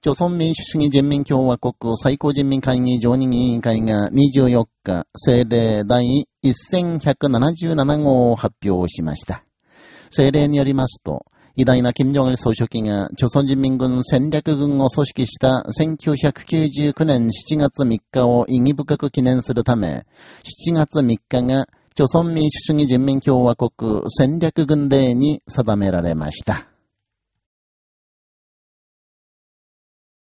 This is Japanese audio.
朝鮮民主主義人民共和国最高人民会議常任委員会が24日、政令第1177号を発表しました。政令によりますと、偉大な金正恩総書記が、朝鮮人民軍戦略軍を組織した1999年7月3日を意義深く記念するため、7月3日が、朝鮮民主主義人民共和国戦略軍デーに定められました。